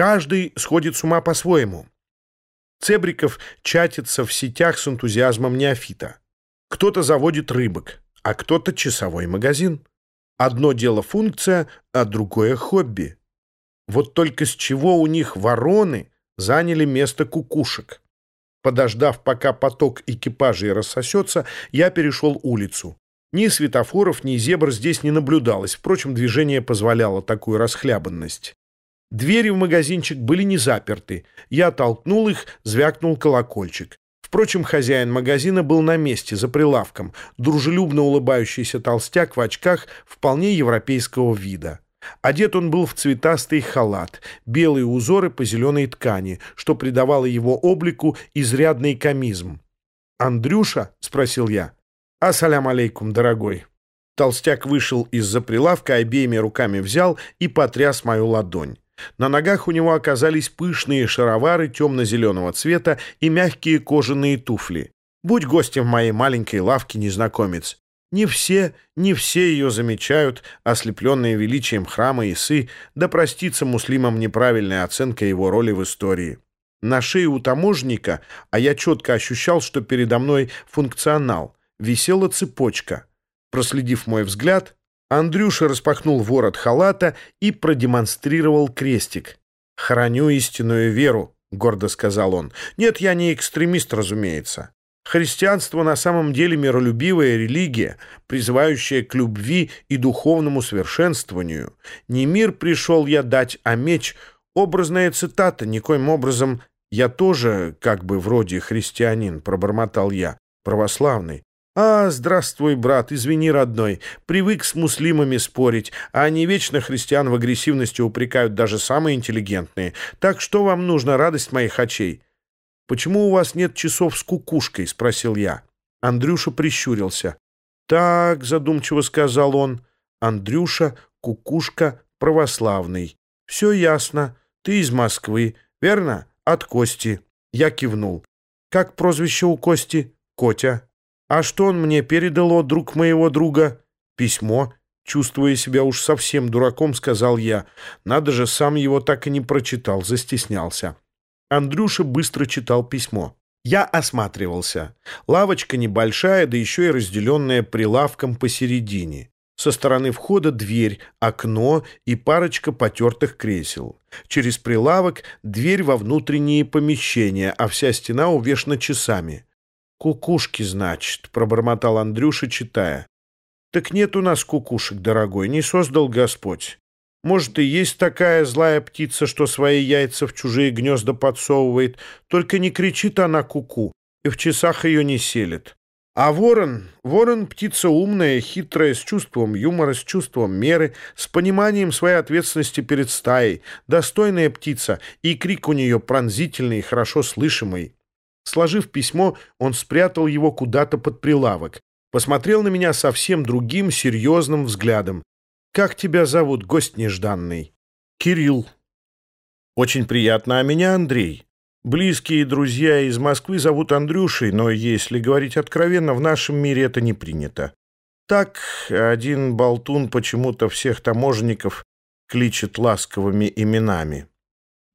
Каждый сходит с ума по-своему. Цебриков чатится в сетях с энтузиазмом неофита. Кто-то заводит рыбок, а кто-то часовой магазин. Одно дело функция, а другое хобби. Вот только с чего у них вороны заняли место кукушек. Подождав, пока поток экипажей рассосется, я перешел улицу. Ни светофоров, ни зебр здесь не наблюдалось. Впрочем, движение позволяло такую расхлябанность. Двери в магазинчик были не заперты. Я толкнул их, звякнул колокольчик. Впрочем, хозяин магазина был на месте, за прилавком, дружелюбно улыбающийся толстяк в очках вполне европейского вида. Одет он был в цветастый халат, белые узоры по зеленой ткани, что придавало его облику изрядный комизм. «Андрюша?» — спросил я. «Ассалям алейкум, дорогой». Толстяк вышел из-за прилавка, обеими руками взял и потряс мою ладонь. На ногах у него оказались пышные шаровары темно-зеленого цвета и мягкие кожаные туфли. «Будь гостем моей маленькой лавке, незнакомец». Не все, не все ее замечают, ослепленные величием храма Исы, да простится муслимам неправильная оценка его роли в истории. На шее у таможника, а я четко ощущал, что передо мной функционал, висела цепочка. Проследив мой взгляд, Андрюша распахнул ворот халата и продемонстрировал крестик. «Храню истинную веру», — гордо сказал он. «Нет, я не экстремист, разумеется. Христианство на самом деле миролюбивая религия, призывающая к любви и духовному совершенствованию. Не мир пришел я дать, а меч — образная цитата, никоим образом «я тоже, как бы вроде христианин», — пробормотал я, православный. «А, здравствуй, брат, извини, родной. Привык с муслимами спорить, а они вечно христиан в агрессивности упрекают даже самые интеллигентные. Так что вам нужно, радость моих очей?» «Почему у вас нет часов с кукушкой?» — спросил я. Андрюша прищурился. «Так», — задумчиво сказал он, — «Андрюша, кукушка, православный. Все ясно. Ты из Москвы, верно? От Кости». Я кивнул. «Как прозвище у Кости?» «Котя». «А что он мне передал, друг моего друга?» «Письмо». Чувствуя себя уж совсем дураком, сказал я. Надо же, сам его так и не прочитал, застеснялся. Андрюша быстро читал письмо. Я осматривался. Лавочка небольшая, да еще и разделенная прилавком посередине. Со стороны входа дверь, окно и парочка потертых кресел. Через прилавок дверь во внутренние помещения, а вся стена увешана часами. «Кукушки, значит», — пробормотал Андрюша, читая. «Так нет у нас кукушек, дорогой, не создал Господь. Может, и есть такая злая птица, что свои яйца в чужие гнезда подсовывает, только не кричит она куку, -ку, и в часах ее не селит. А ворон, ворон птица умная, хитрая, с чувством юмора, с чувством меры, с пониманием своей ответственности перед стаей, достойная птица, и крик у нее пронзительный и хорошо слышимый. Сложив письмо, он спрятал его куда-то под прилавок, посмотрел на меня совсем другим, серьезным взглядом. «Как тебя зовут, гость нежданный?» «Кирилл». «Очень приятно, а меня Андрей. Близкие друзья из Москвы зовут Андрюшей, но, если говорить откровенно, в нашем мире это не принято. Так один болтун почему-то всех таможенников кличет ласковыми именами.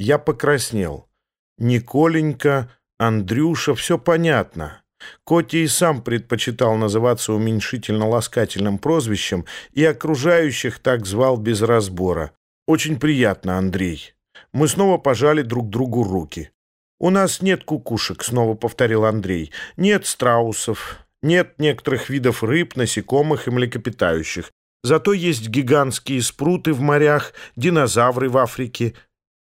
Я покраснел. Николенька, Андрюша, все понятно. Коти и сам предпочитал называться уменьшительно-ласкательным прозвищем и окружающих так звал без разбора. «Очень приятно, Андрей». Мы снова пожали друг другу руки. «У нас нет кукушек», — снова повторил Андрей. «Нет страусов, нет некоторых видов рыб, насекомых и млекопитающих. Зато есть гигантские спруты в морях, динозавры в Африке,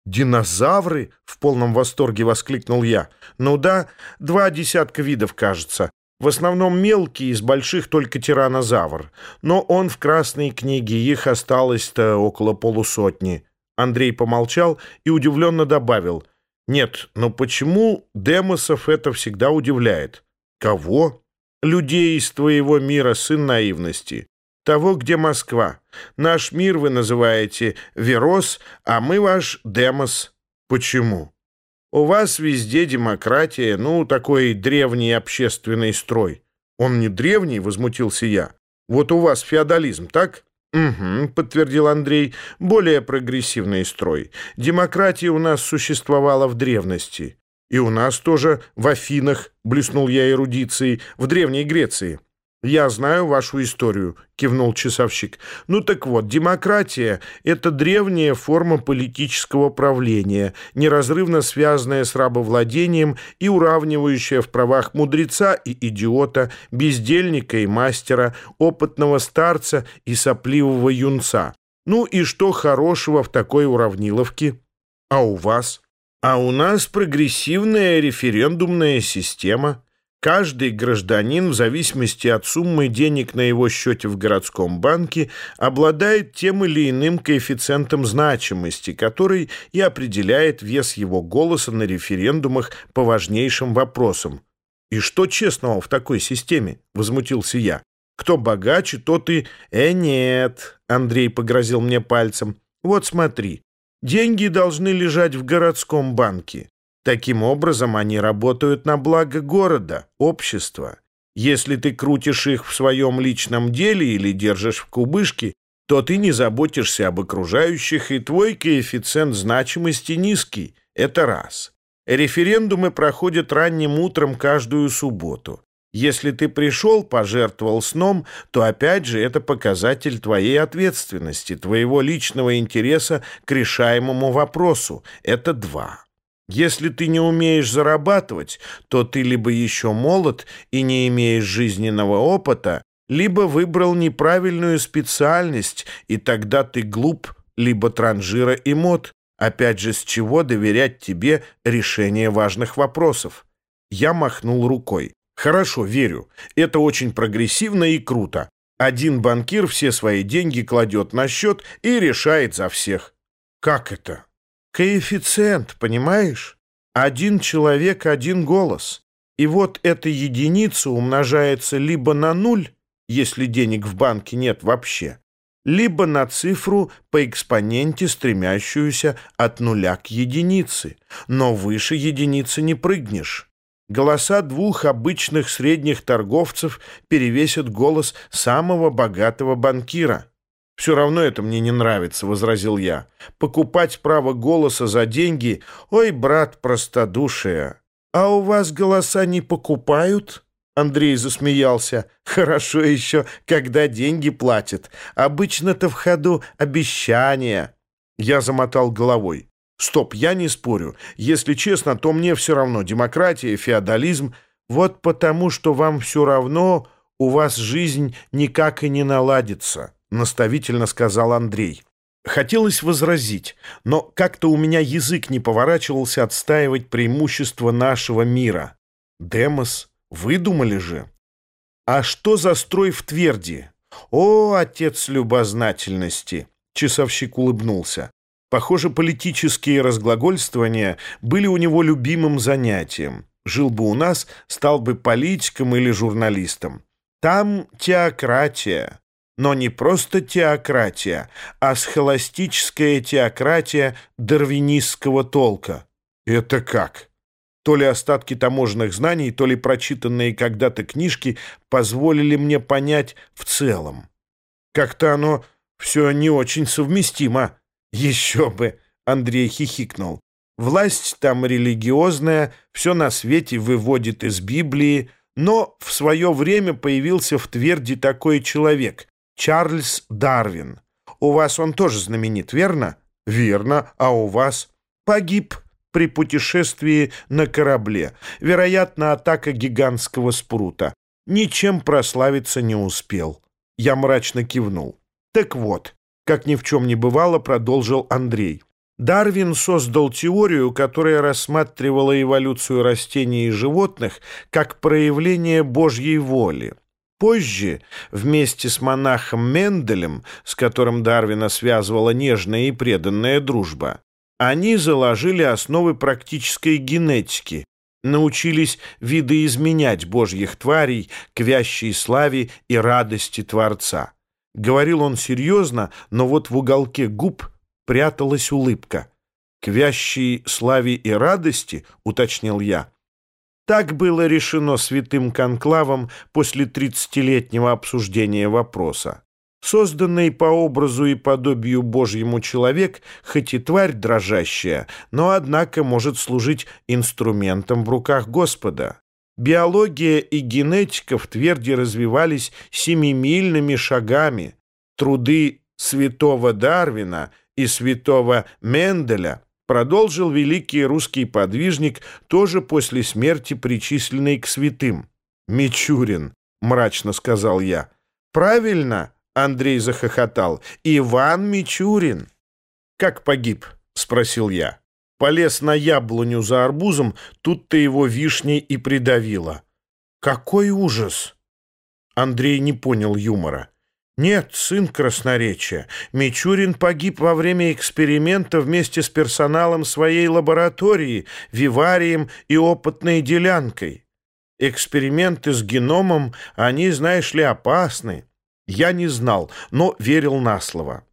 «Динозавры?» — в полном восторге воскликнул я. «Ну да, два десятка видов, кажется. В основном мелкие, из больших только тиранозавр. Но он в красной книге, их осталось-то около полусотни». Андрей помолчал и удивленно добавил. «Нет, но почему Демосов это всегда удивляет?» «Кого?» «Людей из твоего мира, сын наивности того, где Москва. Наш мир вы называете Верос, а мы ваш Демос. Почему? У вас везде демократия, ну, такой древний общественный строй. Он не древний, возмутился я. Вот у вас феодализм, так? «Угу», — подтвердил Андрей, — «более прогрессивный строй. Демократия у нас существовала в древности. И у нас тоже в Афинах, блеснул я эрудицией, в Древней Греции. «Я знаю вашу историю», — кивнул часовщик. «Ну так вот, демократия — это древняя форма политического правления, неразрывно связанная с рабовладением и уравнивающая в правах мудреца и идиота, бездельника и мастера, опытного старца и сопливого юнца. Ну и что хорошего в такой уравниловке? А у вас?» «А у нас прогрессивная референдумная система». Каждый гражданин, в зависимости от суммы денег на его счете в городском банке, обладает тем или иным коэффициентом значимости, который и определяет вес его голоса на референдумах по важнейшим вопросам. «И что честного в такой системе?» — возмутился я. «Кто богаче, тот и...» «Э, нет!» — Андрей погрозил мне пальцем. «Вот смотри, деньги должны лежать в городском банке». Таким образом, они работают на благо города, общества. Если ты крутишь их в своем личном деле или держишь в кубышке, то ты не заботишься об окружающих, и твой коэффициент значимости низкий. Это раз. Референдумы проходят ранним утром каждую субботу. Если ты пришел, пожертвовал сном, то опять же это показатель твоей ответственности, твоего личного интереса к решаемому вопросу. Это два. Если ты не умеешь зарабатывать, то ты либо еще молод и не имеешь жизненного опыта, либо выбрал неправильную специальность, и тогда ты глуп, либо транжира и мод. Опять же, с чего доверять тебе решение важных вопросов? Я махнул рукой. Хорошо, верю. Это очень прогрессивно и круто. Один банкир все свои деньги кладет на счет и решает за всех. Как это? Коэффициент, понимаешь? Один человек, один голос. И вот эта единица умножается либо на нуль, если денег в банке нет вообще, либо на цифру по экспоненте, стремящуюся от нуля к единице. Но выше единицы не прыгнешь. Голоса двух обычных средних торговцев перевесят голос самого богатого банкира. «Все равно это мне не нравится», — возразил я. «Покупать право голоса за деньги? Ой, брат, простодушие!» «А у вас голоса не покупают?» Андрей засмеялся. «Хорошо еще, когда деньги платят. Обычно-то в ходу обещания». Я замотал головой. «Стоп, я не спорю. Если честно, то мне все равно. Демократия, феодализм. Вот потому, что вам все равно, у вас жизнь никак и не наладится» наставительно сказал Андрей. Хотелось возразить, но как-то у меня язык не поворачивался отстаивать преимущество нашего мира. Демос, выдумали же. А что за строй в Тверди? О, отец любознательности! Часовщик улыбнулся. Похоже, политические разглагольствования были у него любимым занятием. Жил бы у нас, стал бы политиком или журналистом. Там теократия. Но не просто теократия, а схоластическая теократия дарвинистского толка. Это как? То ли остатки таможенных знаний, то ли прочитанные когда-то книжки позволили мне понять в целом. Как-то оно все не очень совместимо. Еще бы, Андрей хихикнул. Власть там религиозная, все на свете выводит из Библии, но в свое время появился в Тверди такой человек, Чарльз Дарвин. У вас он тоже знаменит, верно? Верно. А у вас? Погиб при путешествии на корабле. Вероятно, атака гигантского спрута. Ничем прославиться не успел. Я мрачно кивнул. Так вот, как ни в чем не бывало, продолжил Андрей. Дарвин создал теорию, которая рассматривала эволюцию растений и животных как проявление Божьей воли. Позже, вместе с монахом Менделем, с которым Дарвина связывала нежная и преданная дружба, они заложили основы практической генетики, научились видоизменять божьих тварей к вящей славе и радости Творца. Говорил он серьезно, но вот в уголке губ пряталась улыбка. «К вящей славе и радости», — уточнил я, так было решено святым конклавом после тридцатилетнего обсуждения вопроса. Созданный по образу и подобию Божьему человек, хоть и тварь дрожащая, но, однако, может служить инструментом в руках Господа. Биология и генетика в Тверде развивались семимильными шагами. Труды святого Дарвина и святого Менделя продолжил великий русский подвижник, тоже после смерти причисленный к святым. «Мичурин», — мрачно сказал я. «Правильно?» Андрей захохотал. «Иван Мичурин!» «Как погиб?» — спросил я. Полез на яблоню за арбузом, тут-то его вишней и придавило. «Какой ужас!» Андрей не понял юмора. «Нет, сын красноречия. Мичурин погиб во время эксперимента вместе с персоналом своей лаборатории, виварием и опытной делянкой. Эксперименты с геномом, они, знаешь ли, опасны. Я не знал, но верил на слово.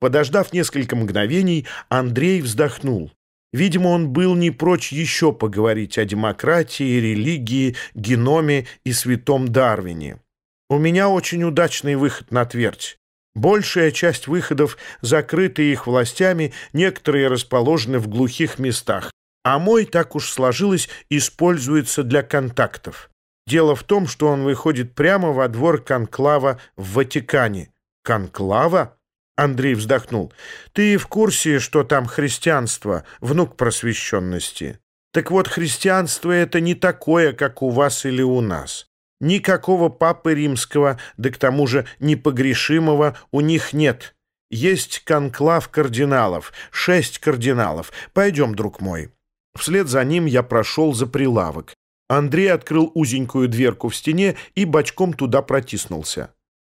Подождав несколько мгновений, Андрей вздохнул. Видимо, он был не прочь еще поговорить о демократии, религии, геноме и святом Дарвине. У меня очень удачный выход на твердь. Большая часть выходов закрыты их властями, некоторые расположены в глухих местах, а мой, так уж сложилось, используется для контактов. Дело в том, что он выходит прямо во двор конклава в Ватикане. Конклава? Андрей вздохнул. Ты в курсе, что там христианство, внук просвещенности? Так вот, христианство это не такое, как у вас или у нас. Никакого папы римского, да к тому же непогрешимого, у них нет. Есть конклав кардиналов, шесть кардиналов. Пойдем, друг мой. Вслед за ним я прошел за прилавок. Андрей открыл узенькую дверку в стене и бочком туда протиснулся.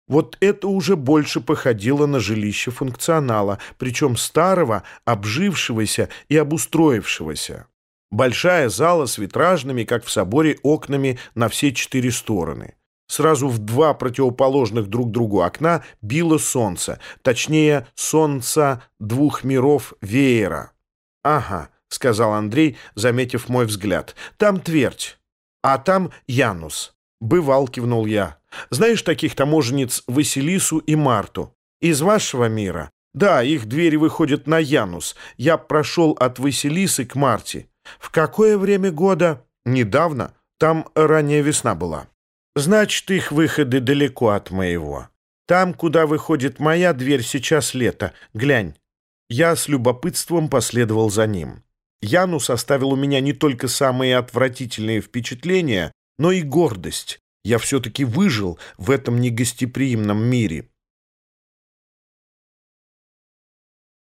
Вот это уже больше походило на жилище функционала, причем старого, обжившегося и обустроившегося. Большая зала с витражными, как в соборе, окнами на все четыре стороны. Сразу в два противоположных друг другу окна било солнце, точнее, солнце двух миров веера. «Ага», — сказал Андрей, заметив мой взгляд, — «там твердь». А там Янус. Бывал, кивнул я. Знаешь таких таможенниц Василису и Марту? Из вашего мира? Да, их двери выходят на Янус. Я прошел от Василисы к Марте. В какое время года? Недавно. Там ранняя весна была. Значит, их выходы далеко от моего. Там, куда выходит моя дверь, сейчас лето. Глянь. Я с любопытством последовал за ним. Янус оставил у меня не только самые отвратительные впечатления, но и гордость. Я все-таки выжил в этом негостеприимном мире.